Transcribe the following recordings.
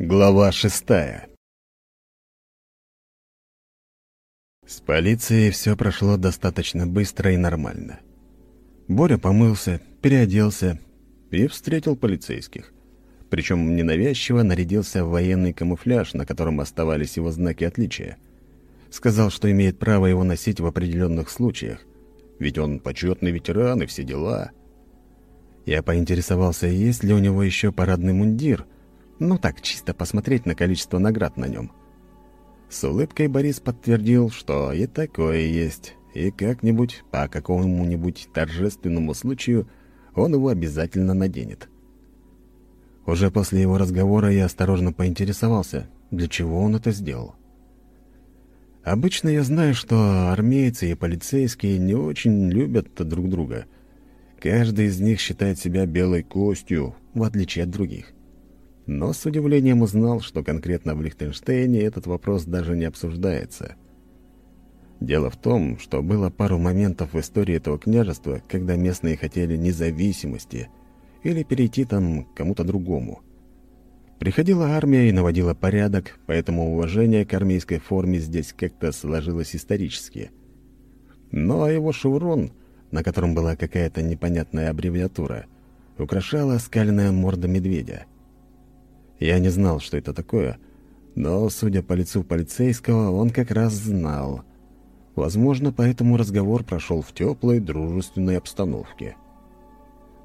Глава шестая С полицией все прошло достаточно быстро и нормально. Боря помылся, переоделся и встретил полицейских. Причем ненавязчиво нарядился в военный камуфляж, на котором оставались его знаки отличия. Сказал, что имеет право его носить в определенных случаях, ведь он почетный ветеран и все дела. Я поинтересовался, есть ли у него еще парадный мундир — ну так, чисто посмотреть на количество наград на нем. С улыбкой Борис подтвердил, что и такое есть, и как-нибудь, по какому-нибудь торжественному случаю, он его обязательно наденет. Уже после его разговора я осторожно поинтересовался, для чего он это сделал. Обычно я знаю, что армейцы и полицейские не очень любят друг друга. Каждый из них считает себя белой костью, в отличие от других но с удивлением узнал, что конкретно в Лихтенштейне этот вопрос даже не обсуждается. Дело в том, что было пару моментов в истории этого княжества, когда местные хотели независимости или перейти там к кому-то другому. Приходила армия и наводила порядок, поэтому уважение к армейской форме здесь как-то сложилось исторически. А его шеврон, на котором была какая-то непонятная аббревиатура, украшала скаленная морда медведя — я не знал, что это такое, но, судя по лицу полицейского, он как раз знал. Возможно, поэтому разговор прошел в теплой, дружественной обстановке.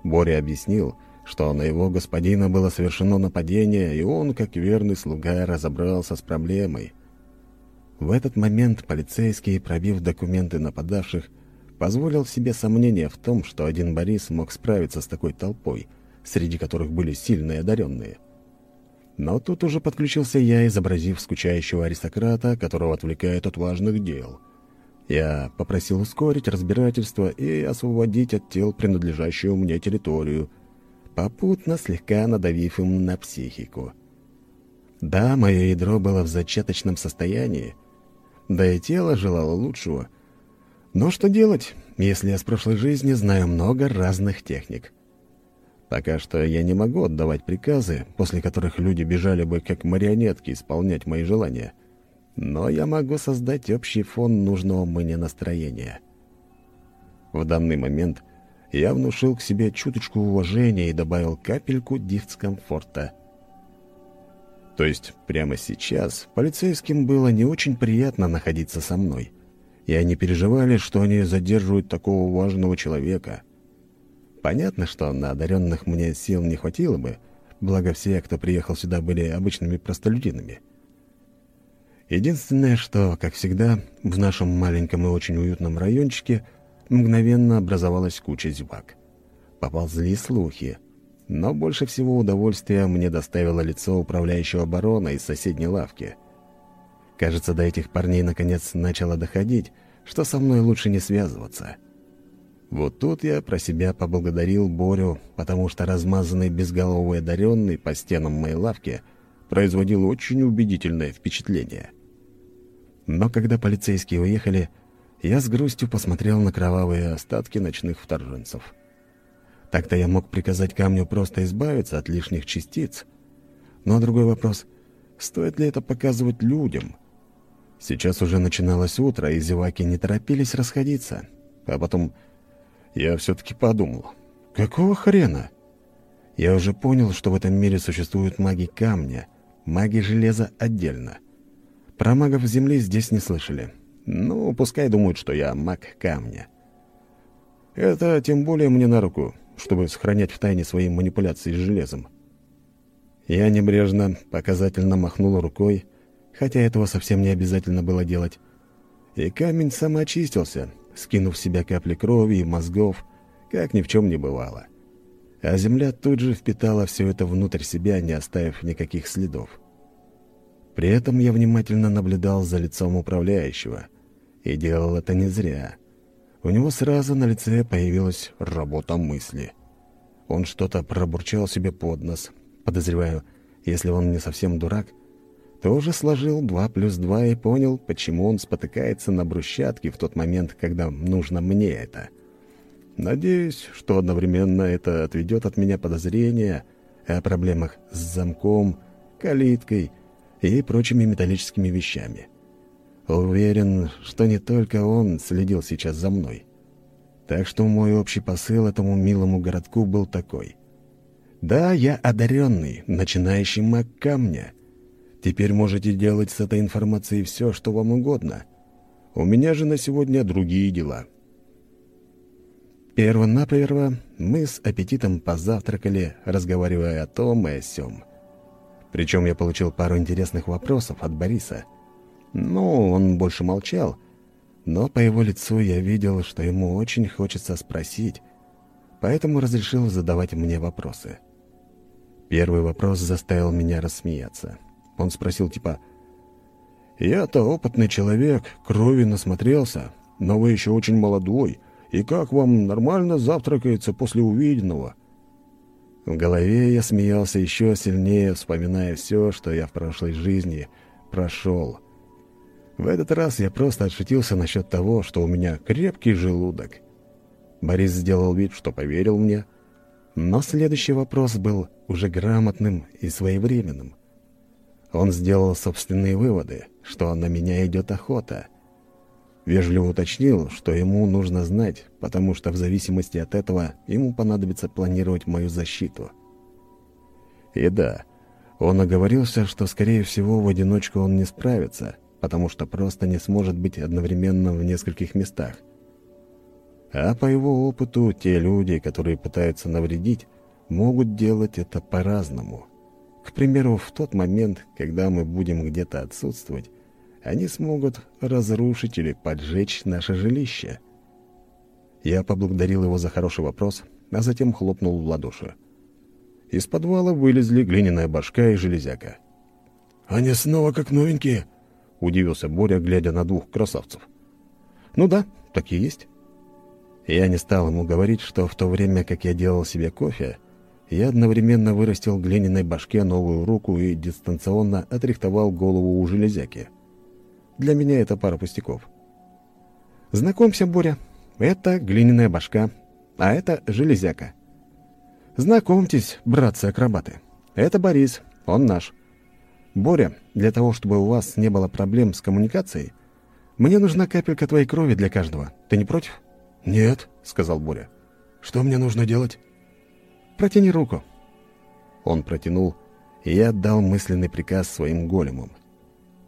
Боря объяснил, что на его господина было совершено нападение, и он, как верный слуга, разобрался с проблемой. В этот момент полицейский, пробив документы нападавших, позволил себе сомнение в том, что один Борис мог справиться с такой толпой, среди которых были сильные одаренные. Но тут уже подключился я, изобразив скучающего аристократа, которого отвлекает от важных дел. Я попросил ускорить разбирательство и освободить от тел принадлежащую мне территорию, попутно слегка надавив им на психику. Да, мое ядро было в зачаточном состоянии, да и тело желало лучшего. Но что делать, если я с прошлой жизни знаю много разных техник? Пока что я не могу отдавать приказы, после которых люди бежали бы как марионетки исполнять мои желания. Но я могу создать общий фон нужного мне настроения. В данный момент я внушил к себе чуточку уважения и добавил капельку дискомфорта. То есть прямо сейчас полицейским было не очень приятно находиться со мной. И они переживали, что они задерживают такого важного человека — Понятно, что на одаренных мне сил не хватило бы, благо все, кто приехал сюда, были обычными простолюдинами. Единственное, что, как всегда, в нашем маленьком и очень уютном райончике мгновенно образовалась куча зевак. Поползли слухи. Но больше всего удовольствия мне доставило лицо управляющего барона из соседней лавки. Кажется, до этих парней наконец начало доходить, что со мной лучше не связываться. Вот тут я про себя поблагодарил Борю, потому что размазанный безголовый одаренный по стенам моей лавки производил очень убедительное впечатление. Но когда полицейские уехали, я с грустью посмотрел на кровавые остатки ночных вторженцев. Так-то я мог приказать камню просто избавиться от лишних частиц. Но другой вопрос — стоит ли это показывать людям? Сейчас уже начиналось утро, и зеваки не торопились расходиться. А потом я все-таки подумал, какого хрена? Я уже понял, что в этом мире существуют маги камня, маги железа отдельно. Про магов земли здесь не слышали. Ну, пускай думают, что я маг камня. Это тем более мне на руку, чтобы сохранять в тайне свои манипуляции с железом. Я небрежно, показательно махнул рукой, хотя этого совсем не обязательно было делать. И камень самоочистился, скинув в себя капли крови и мозгов, как ни в чем не бывало. А земля тут же впитала все это внутрь себя, не оставив никаких следов. При этом я внимательно наблюдал за лицом управляющего. И делал это не зря. У него сразу на лице появилась работа мысли. Он что-то пробурчал себе под нос. Подозреваю, если он не совсем дурак — тоже сложил два плюс два и понял, почему он спотыкается на брусчатке в тот момент, когда нужно мне это. Надеюсь, что одновременно это отведет от меня подозрения о проблемах с замком, калиткой и прочими металлическими вещами. Уверен, что не только он следил сейчас за мной. Так что мой общий посыл этому милому городку был такой. Да, я одаренный, начинающий маг камня. Теперь можете делать с этой информацией все, что вам угодно. У меня же на сегодня другие дела. Перво-наперво мы с аппетитом позавтракали, разговаривая о том и о сём. Причем я получил пару интересных вопросов от Бориса. Ну, он больше молчал, но по его лицу я видел, что ему очень хочется спросить, поэтому разрешил задавать мне вопросы. Первый вопрос заставил меня рассмеяться. Он спросил типа «Я-то опытный человек, крови насмотрелся, но вы еще очень молодой, и как вам нормально завтракается после увиденного?» В голове я смеялся еще сильнее, вспоминая все, что я в прошлой жизни прошел. В этот раз я просто отшутился насчет того, что у меня крепкий желудок. Борис сделал вид, что поверил мне, но следующий вопрос был уже грамотным и своевременным. Он сделал собственные выводы, что на меня идет охота. Вежливо уточнил, что ему нужно знать, потому что в зависимости от этого ему понадобится планировать мою защиту. И да, он оговорился, что, скорее всего, в одиночку он не справится, потому что просто не сможет быть одновременно в нескольких местах. А по его опыту, те люди, которые пытаются навредить, могут делать это по-разному. К примеру, в тот момент, когда мы будем где-то отсутствовать, они смогут разрушить или поджечь наше жилище. Я поблагодарил его за хороший вопрос, а затем хлопнул в ладоши. Из подвала вылезли глиняная башка и железяка. «Они снова как новенькие», — удивился Боря, глядя на двух красавцев. «Ну да, такие есть». Я не стал ему говорить, что в то время, как я делал себе кофе, я одновременно вырастил глиняной башке новую руку и дистанционно отрихтовал голову у железяки. Для меня это пара пустяков. Знакомься, Боря, это глиняная башка, а это железяка. Знакомьтесь, братцы-акробаты. Это Борис, он наш. Боря, для того, чтобы у вас не было проблем с коммуникацией, мне нужна капелька твоей крови для каждого. Ты не против? Нет, сказал Боря. Что мне нужно делать? Протяни руку». Он протянул, и я отдал мысленный приказ своим големам.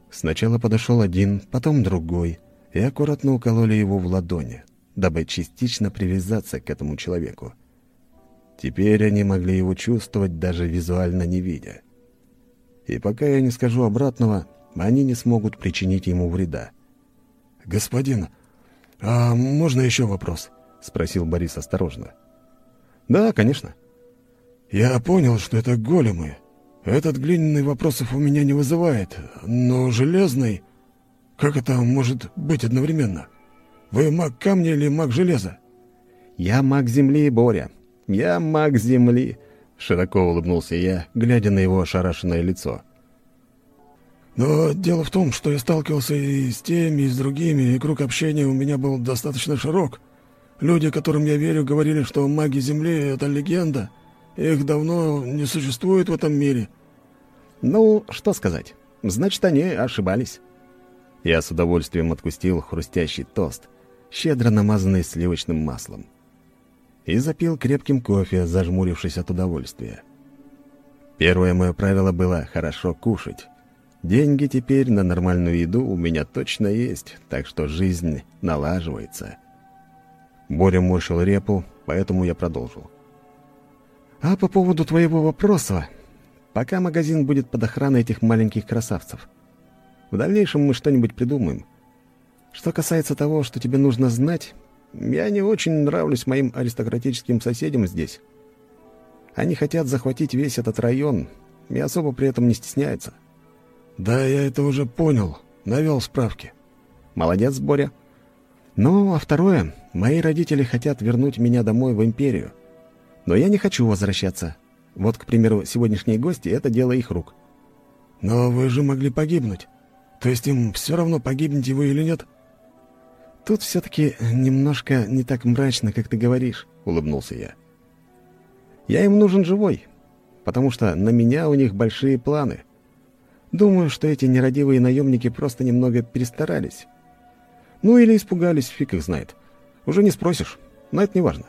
Сначала подошел один, потом другой, и аккуратно укололи его в ладони, дабы частично привязаться к этому человеку. Теперь они могли его чувствовать, даже визуально не видя. И пока я не скажу обратного, они не смогут причинить ему вреда. «Господин, а можно еще вопрос?» — спросил Борис осторожно. «Да, конечно». Я понял, что это големы. Этот глиняный вопросов у меня не вызывает, но железный... Как это может быть одновременно? Вы маг камня или маг железа? Я маг земли, Боря. Я маг земли. Широко улыбнулся я, глядя на его ошарашенное лицо. Но дело в том, что я сталкивался и с теми, и с другими, и круг общения у меня был достаточно широк. Люди, которым я верю, говорили, что маги Земли — это легенда — их давно не существует в этом мире». «Ну, что сказать. Значит, они ошибались». Я с удовольствием откустил хрустящий тост, щедро намазанный сливочным маслом. И запил крепким кофе, зажмурившись от удовольствия. Первое мое правило было хорошо кушать. Деньги теперь на нормальную еду у меня точно есть, так что жизнь налаживается. Боря морщил репу, поэтому я продолжил. А по поводу твоего вопроса, пока магазин будет под охраной этих маленьких красавцев. В дальнейшем мы что-нибудь придумаем. Что касается того, что тебе нужно знать, я не очень нравлюсь моим аристократическим соседям здесь. Они хотят захватить весь этот район и особо при этом не стесняются. Да, я это уже понял. Навел справки. Молодец, Боря. Ну, а второе, мои родители хотят вернуть меня домой в империю. Но я не хочу возвращаться. Вот, к примеру, сегодняшние гости — это дело их рук. Но вы же могли погибнуть. То есть им все равно, погибнете вы или нет? Тут все-таки немножко не так мрачно, как ты говоришь, — улыбнулся я. Я им нужен живой, потому что на меня у них большие планы. Думаю, что эти нерадивые наемники просто немного перестарались. Ну или испугались, фиг их знает. Уже не спросишь, но это не важно.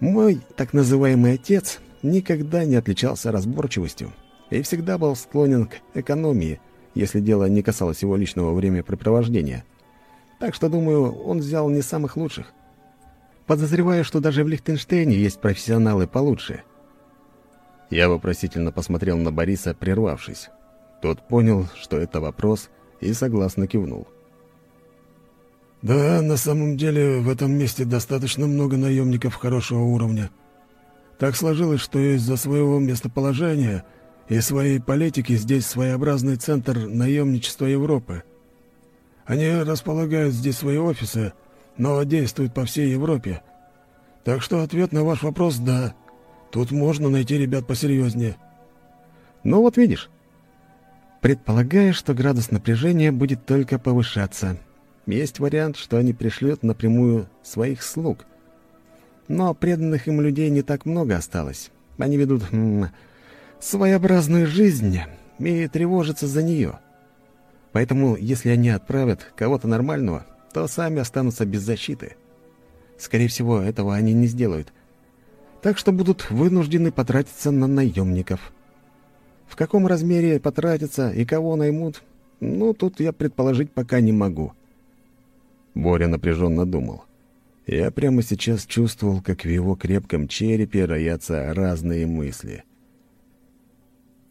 Мой так называемый отец никогда не отличался разборчивостью и всегда был склонен к экономии, если дело не касалось его личного времяпрепровождения. Так что, думаю, он взял не самых лучших. Подозреваю, что даже в Лихтенштейне есть профессионалы получше. Я вопросительно посмотрел на Бориса, прервавшись. Тот понял, что это вопрос, и согласно кивнул. «Да, на самом деле в этом месте достаточно много наемников хорошего уровня. Так сложилось, что из-за своего местоположения и своей политики здесь своеобразный центр наемничества Европы. Они располагают здесь свои офисы, но действуют по всей Европе. Так что ответ на ваш вопрос — да. Тут можно найти ребят посерьезнее». «Ну вот видишь». Предполагаю, что градус напряжения будет только повышаться. Есть вариант, что они пришлют напрямую своих слуг. Но преданных им людей не так много осталось. Они ведут м, своеобразную жизнь и тревожатся за нее. Поэтому, если они отправят кого-то нормального, то сами останутся без защиты. Скорее всего, этого они не сделают. Так что будут вынуждены потратиться на наемников. В каком размере потратятся и кого наймут, ну, тут я предположить пока не могу. Боря напряженно думал. Я прямо сейчас чувствовал, как в его крепком черепе роятся разные мысли.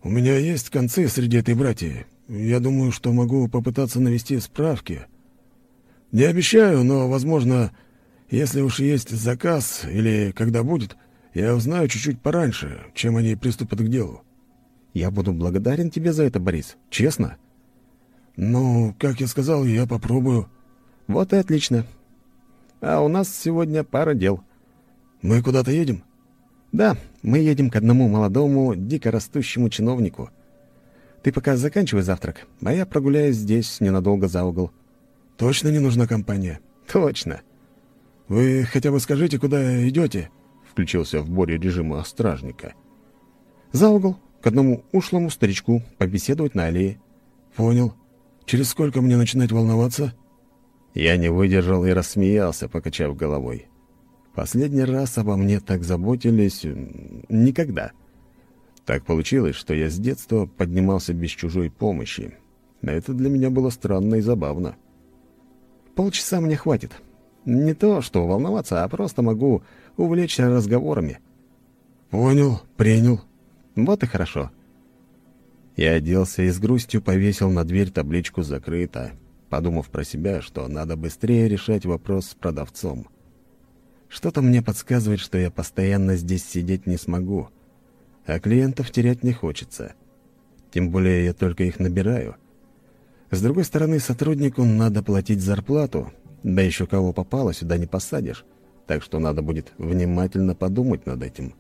«У меня есть концы среди этой братьи. Я думаю, что могу попытаться навести справки. Не обещаю, но, возможно, если уж есть заказ или когда будет, я узнаю чуть-чуть пораньше, чем они приступят к делу». «Я буду благодарен тебе за это, Борис. Честно?» «Ну, как я сказал, я попробую». «Вот и отлично. А у нас сегодня пара дел». «Мы куда-то едем?» «Да, мы едем к одному молодому, дикорастущему чиновнику. Ты пока заканчивай завтрак, а я прогуляюсь здесь ненадолго за угол». «Точно не нужна компания?» «Точно». «Вы хотя бы скажите, куда идете?» — включился в Боре режима стражника. «За угол, к одному ушлому старичку, побеседовать на аллее». «Понял. Через сколько мне начинать волноваться?» Я не выдержал и рассмеялся, покачав головой. Последний раз обо мне так заботились... никогда. Так получилось, что я с детства поднимался без чужой помощи. Это для меня было странно и забавно. Полчаса мне хватит. Не то, что волноваться, а просто могу увлечься разговорами. «Понял, принял». Вот и хорошо. Я оделся и с грустью повесил на дверь табличку «Закрыто», подумав про себя, что надо быстрее решать вопрос с продавцом. Что-то мне подсказывает, что я постоянно здесь сидеть не смогу, а клиентов терять не хочется. Тем более я только их набираю. С другой стороны, сотруднику надо платить зарплату, да еще кого попало, сюда не посадишь, так что надо будет внимательно подумать над этим.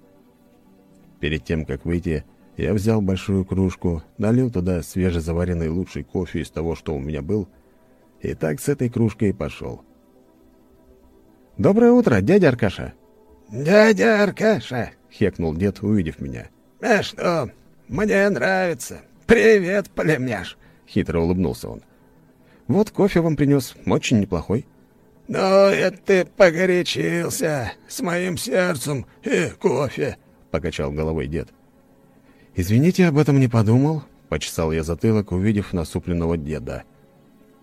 Перед тем, как выйти, я взял большую кружку, налил туда свежезаваренный лучший кофе из того, что у меня был, и так с этой кружкой и пошел. «Доброе утро, дядя Аркаша!» «Дядя Аркаша!» — хекнул дед, увидев меня. «А что, мне нравится. Привет, племяш!» — хитро улыбнулся он. «Вот кофе вам принес, очень неплохой». «Ну, это ты погорячился с моим сердцем и кофе!» — покачал головой дед. «Извините, об этом не подумал», — почесал я затылок, увидев насупленного деда.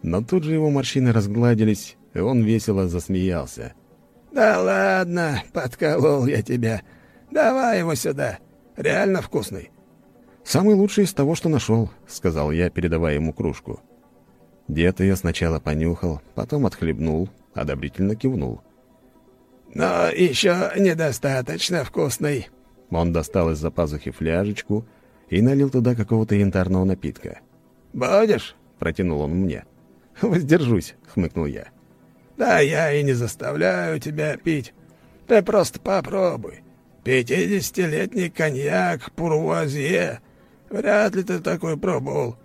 Но тут же его морщины разгладились, и он весело засмеялся. «Да ладно, подколол я тебя. Давай его сюда. Реально вкусный». «Самый лучший из того, что нашел», — сказал я, передавая ему кружку. Дед ее сначала понюхал, потом отхлебнул, одобрительно кивнул. «Но еще недостаточно вкусный». Он достал из-за пазухи фляжечку и налил туда какого-то янтарного напитка. «Будешь?» — протянул он мне. «Воздержусь», — хмыкнул я. «Да я и не заставляю тебя пить. Ты просто попробуй. Пятидесятилетний коньяк Пурвуазье. Вряд ли ты такой пробовал».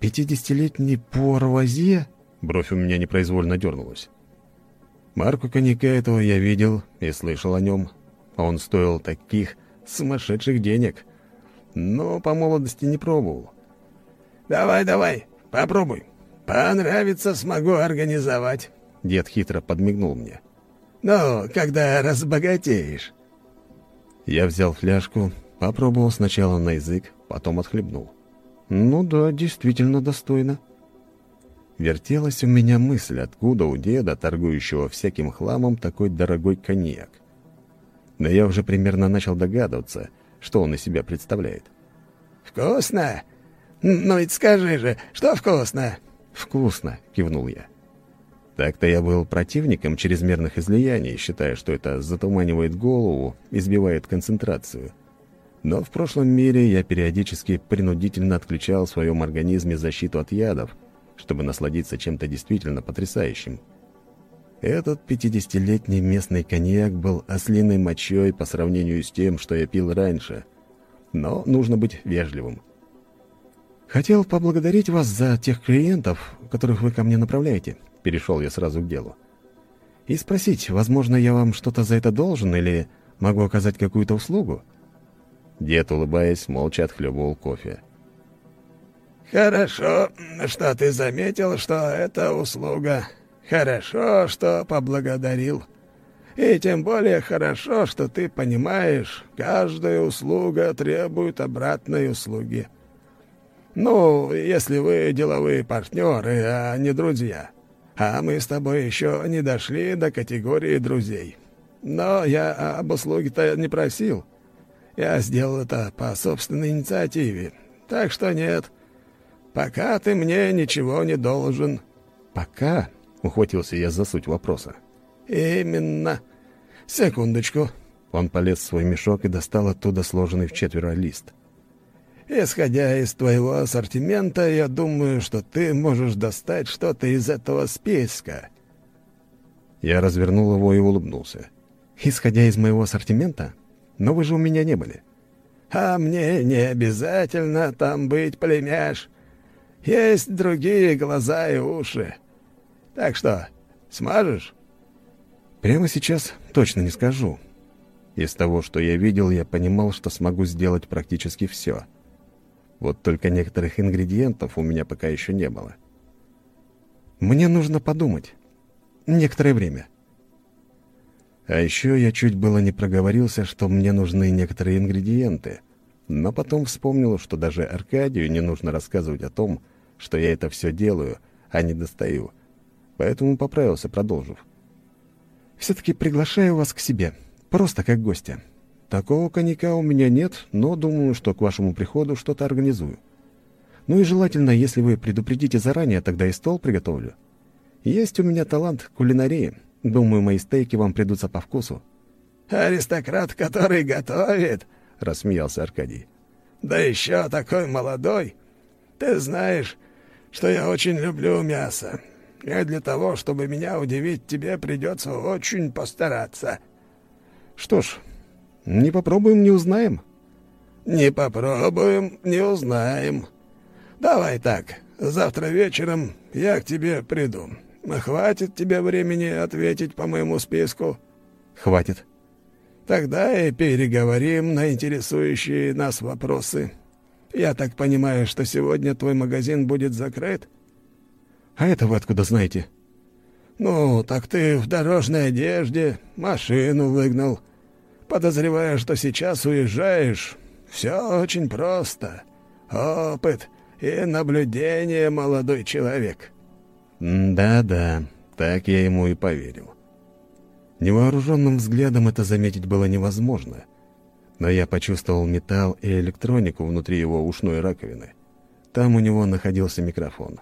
«Пятидесятилетний Пурвуазье?» Бровь у меня непроизвольно дернулась. Марку коньяка этого я видел и слышал о нем. Он стоил таких сумасшедших денег, но по молодости не пробовал. Давай, давай, попробуй. Понравится, смогу организовать». Дед хитро подмигнул мне. «Ну, когда разбогатеешь». Я взял фляжку, попробовал сначала на язык, потом отхлебнул. Ну да, действительно достойно. Вертелась у меня мысль, откуда у деда, торгующего всяким хламом, такой дорогой коньяк. Но я уже примерно начал догадываться, что он из себя представляет. «Вкусно? Ну ведь скажи же, что вкусно?» «Вкусно», — кивнул я. Так-то я был противником чрезмерных излияний, считая, что это затуманивает голову и сбивает концентрацию. Но в прошлом мире я периодически принудительно отключал в своем организме защиту от ядов, чтобы насладиться чем-то действительно потрясающим. Этот пятидесятилетний местный коньяк был ослиной мочой по сравнению с тем, что я пил раньше. Но нужно быть вежливым. «Хотел поблагодарить вас за тех клиентов, которых вы ко мне направляете», — перешел я сразу к делу. «И спросить, возможно, я вам что-то за это должен или могу оказать какую-то услугу?» Дед, улыбаясь, молча отхлебывал кофе. «Хорошо, что ты заметил, что это услуга. Хорошо, что поблагодарил. И тем более хорошо, что ты понимаешь, каждая услуга требует обратной услуги. Ну, если вы деловые партнеры, а не друзья. А мы с тобой еще не дошли до категории друзей. Но я об услуге-то не просил. Я сделал это по собственной инициативе. Так что нет, пока ты мне ничего не должен». «Пока?» — ухватился я за суть вопроса. «Именно. Секундочку». Он полез в свой мешок и достал оттуда сложенный в четверо лист. «Исходя из твоего ассортимента, я думаю, что ты можешь достать что-то из этого списка». Я развернул его и улыбнулся. «Исходя из моего ассортимента? Но вы же у меня не были». «А мне не обязательно там быть, племяш. Есть другие глаза и уши. Так что, сможешь?» «Прямо сейчас точно не скажу. Из того, что я видел, я понимал, что смогу сделать практически все. Вот только некоторых ингредиентов у меня пока еще не было. Мне нужно подумать. Некоторое время». А еще я чуть было не проговорился, что мне нужны некоторые ингредиенты, но потом вспомнил, что даже Аркадию не нужно рассказывать о том, что я это все делаю, а не достаю. Поэтому поправился, продолжив. «Все-таки приглашаю вас к себе, просто как гостя. Такого коньяка у меня нет, но думаю, что к вашему приходу что-то организую. Ну и желательно, если вы предупредите заранее, тогда и стол приготовлю. Есть у меня талант кулинарии, Думаю, мои стейки вам придутся по вкусу». «Аристократ, который готовит?» — рассмеялся Аркадий. «Да еще такой молодой. Ты знаешь, что я очень люблю мясо. И для того, чтобы меня удивить, тебе придется очень постараться». «Что ж, не попробуем, не узнаем». «Не попробуем, не узнаем. Давай так, завтра вечером я к тебе приду. Хватит тебе времени ответить по моему списку?» «Хватит». «Тогда и переговорим на интересующие нас вопросы. Я так понимаю, что сегодня твой магазин будет закрыт?» «А это вы откуда знаете?» «Ну, так ты в дорожной одежде, машину выгнал. Подозревая, что сейчас уезжаешь, все очень просто. Опыт и наблюдение, молодой человек». Да-да, так я ему и поверил. Невооруженным взглядом это заметить было невозможно, но я почувствовал металл и электронику внутри его ушной раковины. Там у него находился микрофон.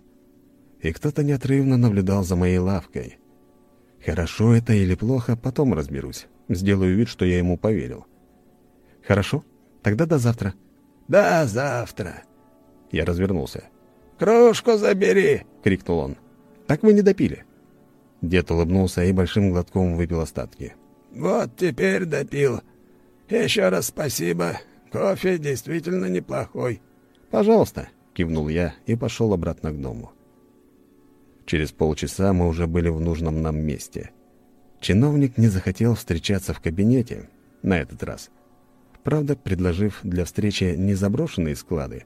И кто-то неотрывно наблюдал за моей лавкой. Хорошо это или плохо, потом разберусь. Сделаю вид, что я ему поверил. Хорошо? Тогда до завтра. До завтра. Я развернулся. «Кружку забери!» — крикнул он. Так вы не допили». Дед улыбнулся и большим глотком выпил остатки. «Вот теперь допил. Еще раз спасибо. Кофе действительно неплохой». «Пожалуйста», — кивнул я и пошел обратно к дому. Через полчаса мы уже были в нужном нам месте. Чиновник не захотел встречаться в кабинете на этот раз. Правда, предложив для встречи не заброшенные склады,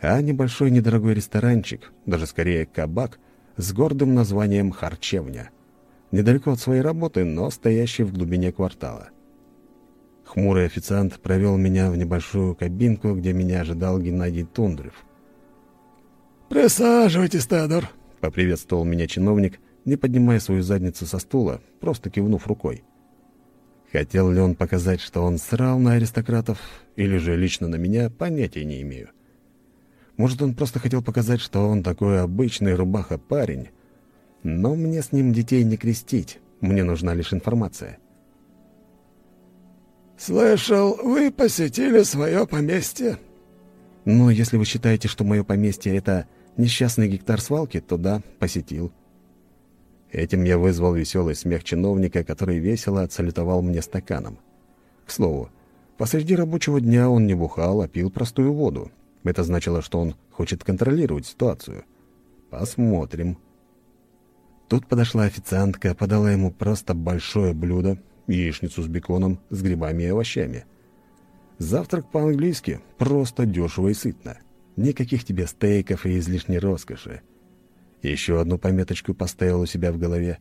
а небольшой недорогой ресторанчик, даже скорее кабак, с гордым названием «Харчевня». Недалеко от своей работы, но стоящий в глубине квартала. Хмурый официант провел меня в небольшую кабинку, где меня ожидал Геннадий Тундрев. «Присаживайтесь, Тедор», — поприветствовал меня чиновник, не поднимая свою задницу со стула, просто кивнув рукой. Хотел ли он показать, что он срал на аристократов, или же лично на меня, понятия не имею. Может, он просто хотел показать, что он такой обычный рубаха-парень. Но мне с ним детей не крестить, мне нужна лишь информация. «Слышал, вы посетили свое поместье?» «Ну, если вы считаете, что мое поместье — это несчастный гектар свалки, то да, посетил». Этим я вызвал веселый смех чиновника, который весело отсалютовал мне стаканом. К слову, посреди рабочего дня он не бухал, а пил простую воду. Это значило, что он хочет контролировать ситуацию. Посмотрим. Тут подошла официантка, подала ему просто большое блюдо, яичницу с беконом, с грибами и овощами. Завтрак по-английски, просто дешево и сытно. Никаких тебе стейков и излишней роскоши. Еще одну пометочку поставил у себя в голове.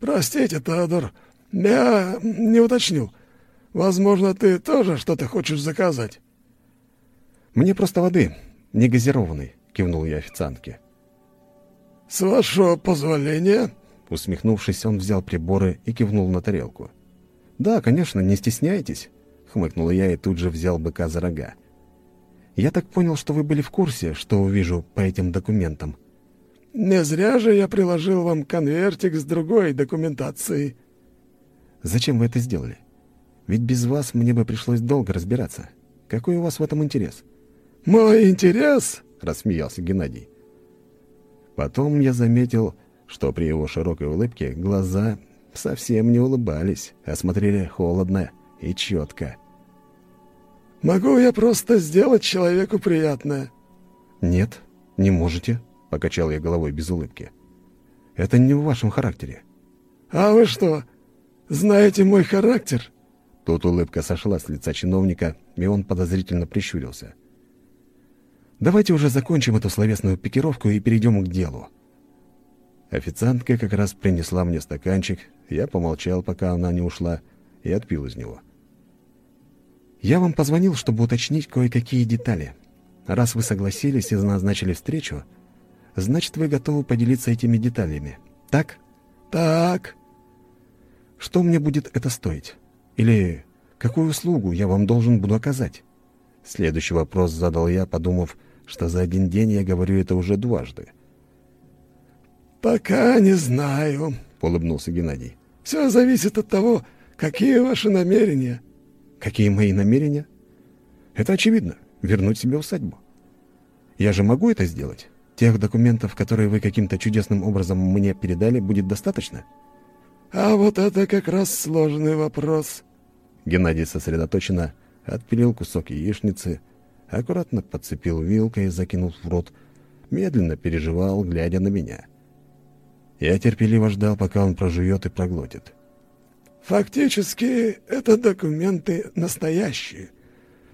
«Простите, Теодор, я не уточнил. Возможно, ты тоже что-то хочешь заказать?» «Мне просто воды, не газированной», — кивнул я официантке. «С вашего позволения?» Усмехнувшись, он взял приборы и кивнул на тарелку. «Да, конечно, не стесняйтесь», — хмыкнул я и тут же взял быка за рога. «Я так понял, что вы были в курсе, что увижу по этим документам». «Не зря же я приложил вам конвертик с другой документацией». «Зачем вы это сделали? Ведь без вас мне бы пришлось долго разбираться. Какой у вас в этом интерес?» «Мой интерес?» — рассмеялся Геннадий. Потом я заметил, что при его широкой улыбке глаза совсем не улыбались, а смотрели холодно и четко. «Могу я просто сделать человеку приятное?» «Нет, не можете», — покачал я головой без улыбки. «Это не в вашем характере». «А вы что, знаете мой характер?» Тут улыбка сошла с лица чиновника, и он подозрительно прищурился. «Давайте уже закончим эту словесную пикировку и перейдем к делу». Официантка как раз принесла мне стаканчик, я помолчал, пока она не ушла, и отпил из него. «Я вам позвонил, чтобы уточнить кое-какие детали. Раз вы согласились и назначили встречу, значит, вы готовы поделиться этими деталями. Так? Так. Что мне будет это стоить? Или какую услугу я вам должен буду оказать? Следующий вопрос задал я, подумав, что за один день я говорю это уже дважды. «Пока не знаю», — улыбнулся Геннадий. «Все зависит от того, какие ваши намерения». «Какие мои намерения?» «Это очевидно. Вернуть себе усадьбу. Я же могу это сделать. Тех документов, которые вы каким-то чудесным образом мне передали, будет достаточно?» «А вот это как раз сложный вопрос». Геннадий сосредоточенно отпилил кусок яичницы, аккуратно подцепил вилкой, закинул в рот, медленно переживал, глядя на меня. Я терпеливо ждал, пока он прожует и проглотит. «Фактически, это документы настоящие.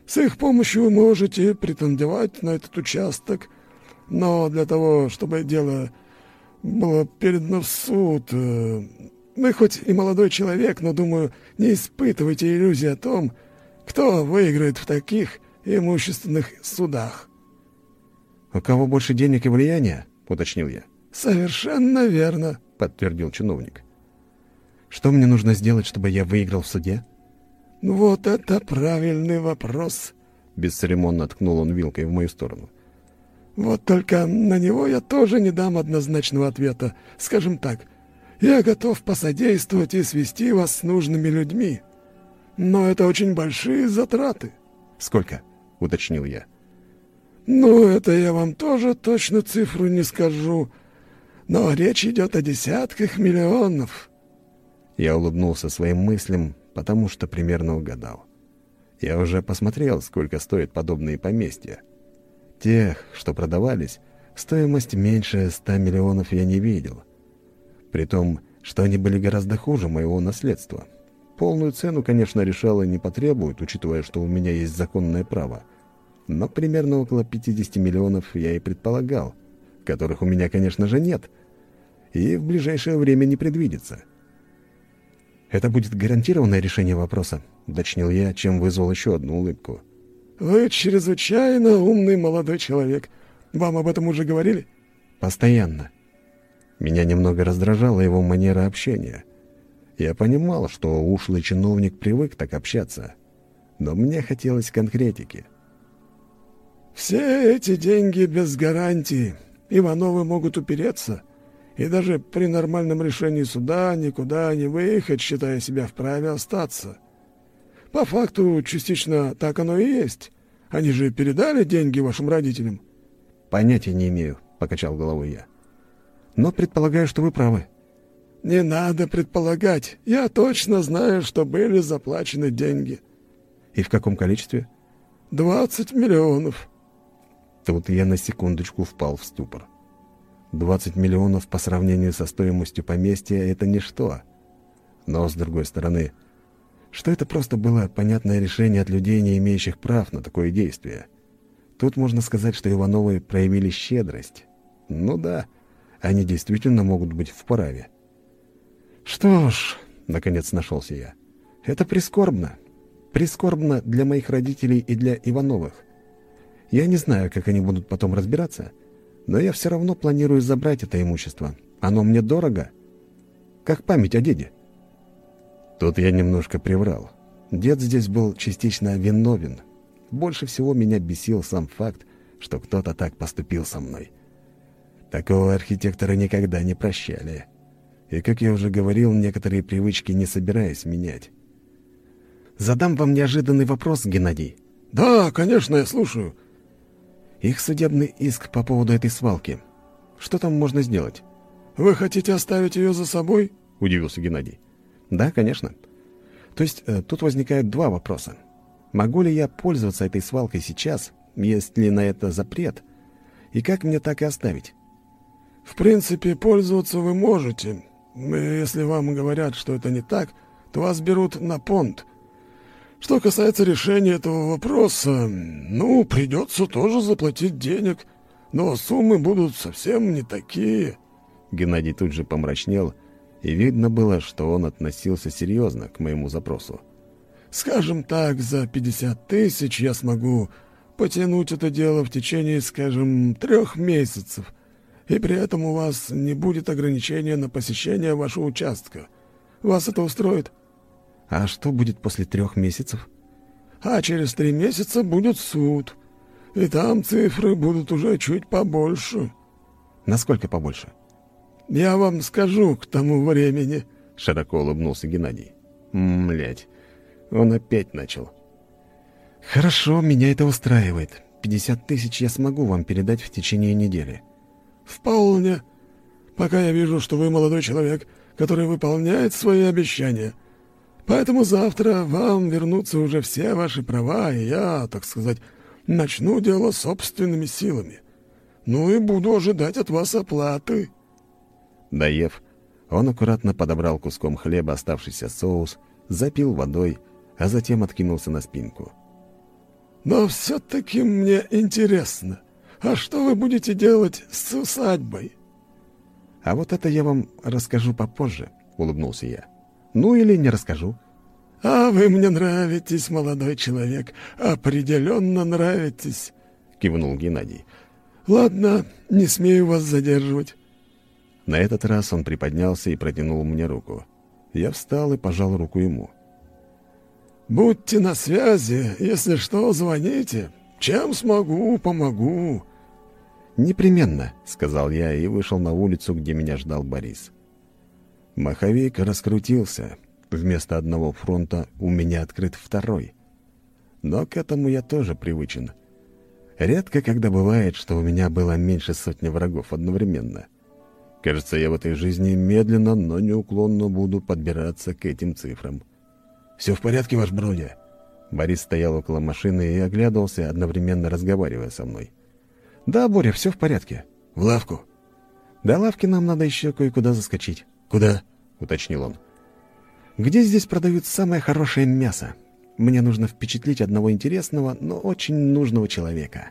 С их помощью вы можете претендовать на этот участок — но для того, чтобы дело было передано в суд... Э, вы хоть и молодой человек, но, думаю, не испытывайте иллюзий о том, кто выиграет в таких имущественных судах. «У кого больше денег и влияния?» — уточнил я. «Совершенно верно», — подтвердил чиновник. «Что мне нужно сделать, чтобы я выиграл в суде?» «Вот это правильный вопрос», — бесцеремонно ткнул он вилкой в мою сторону. — вот только на него я тоже не дам однозначного ответа. Скажем так, я готов посодействовать и свести вас с нужными людьми. Но это очень большие затраты. Сколько? уточнил я. Ну, это я вам тоже точно цифру не скажу. Но речь идет о десятках миллионов. Я улыбнулся своим мыслям, потому что примерно угадал. Я уже посмотрел, сколько стоят подобные поместья. Тех, что продавались, стоимость меньше ста миллионов я не видел. При том, что они были гораздо хуже моего наследства. Полную цену, конечно, решала не потребует, учитывая, что у меня есть законное право. но примерно около 50 миллионов я и предполагал, которых у меня, конечно же, нет, и в ближайшее время не предвидится. «Это будет гарантированное решение вопроса», — уточнил я, чем вызвал еще одну улыбку. «Вы чрезвычайно умный молодой человек. Вам об этом уже говорили?» «Постоянно». Меня немного раздражала его манера общения. Я понимал, что ушлый чиновник привык так общаться, но мне хотелось конкретики. «Все эти деньги без гарантии. Ивановы могут упереться, и даже при нормальном решении суда никуда не выехать, считая себя вправе остаться. По факту, частично так оно и есть. Они же передали деньги вашим родителям». «Понятия не имею», — покачал головой я. «Но предполагаю, что вы правы». «Не надо предполагать. Я точно знаю, что были заплачены деньги». «И в каком количестве?» «Двадцать миллионов». Тут я на секундочку впал в ступор. 20 миллионов по сравнению со стоимостью поместья — это ничто. Но, с другой стороны, что это просто было понятное решение от людей, не имеющих прав на такое действие. Тут можно сказать, что Ивановы проявили щедрость. Ну да, они действительно могут быть вправе. «Что ж», — наконец нашелся я, — «это прискорбно. Прискорбно для моих родителей и для Ивановых. Я не знаю, как они будут потом разбираться, но я все равно планирую забрать это имущество. Оно мне дорого. Как память о деде». Тут я немножко приврал. Дед здесь был частично виновен. Больше всего меня бесил сам факт, что кто-то так поступил со мной. Такого архитектора никогда не прощали. И, как я уже говорил, некоторые привычки не собираюсь менять. Задам вам неожиданный вопрос, Геннадий. «Да, конечно, я слушаю». Их судебный иск по поводу этой свалки. Что там можно сделать? «Вы хотите оставить ее за собой?» — удивился Геннадий. «Да, конечно. То есть э, тут возникают два вопроса. Могу ли я пользоваться этой свалкой сейчас, есть ли на это запрет, и как мне так и оставить?» «В принципе, пользоваться вы можете, если вам говорят, что это не так, то вас берут на понт. Что касается решения этого вопроса, ну, придется тоже заплатить денег, но суммы будут совсем не такие». Геннадий тут же помрачнел, и видно было, что он относился серьезно к моему запросу. «Скажем так, за 50 тысяч я смогу потянуть это дело в течение, скажем, трех месяцев» и при этом у вас не будет ограничения на посещение вашего участка. Вас это устроит?» «А что будет после трех месяцев?» «А через три месяца будет суд, и там цифры будут уже чуть побольше». «Насколько побольше?» «Я вам скажу к тому времени», — широко улыбнулся Геннадий. «Млядь, он опять начал». «Хорошо, меня это устраивает. Пятьдесят тысяч я смогу вам передать в течение недели». «Вполне. Пока я вижу, что вы молодой человек, который выполняет свои обещания. Поэтому завтра вам вернутся уже все ваши права, и я, так сказать, начну дело собственными силами. Ну и буду ожидать от вас оплаты». Доев, он аккуратно подобрал куском хлеба оставшийся соус, запил водой, а затем откинулся на спинку. «Но все-таки мне интересно». «А что вы будете делать с усадьбой?» «А вот это я вам расскажу попозже», — улыбнулся я. «Ну или не расскажу». «А вы мне нравитесь, молодой человек, определенно нравитесь», — кивнул Геннадий. «Ладно, не смею вас задерживать». На этот раз он приподнялся и протянул мне руку. Я встал и пожал руку ему. «Будьте на связи, если что, звоните. Чем смогу, помогу», «Непременно», — сказал я и вышел на улицу, где меня ждал Борис. Маховик раскрутился. Вместо одного фронта у меня открыт второй. Но к этому я тоже привычен. Редко когда бывает, что у меня было меньше сотни врагов одновременно. Кажется, я в этой жизни медленно, но неуклонно буду подбираться к этим цифрам. «Все в порядке, ваш Бродя?» Борис стоял около машины и оглядывался, одновременно разговаривая со мной. «Да, Боря, все в порядке. В лавку?» «До лавки нам надо еще кое-куда заскочить». «Куда?» — уточнил он. «Где здесь продают самое хорошее мясо? Мне нужно впечатлить одного интересного, но очень нужного человека.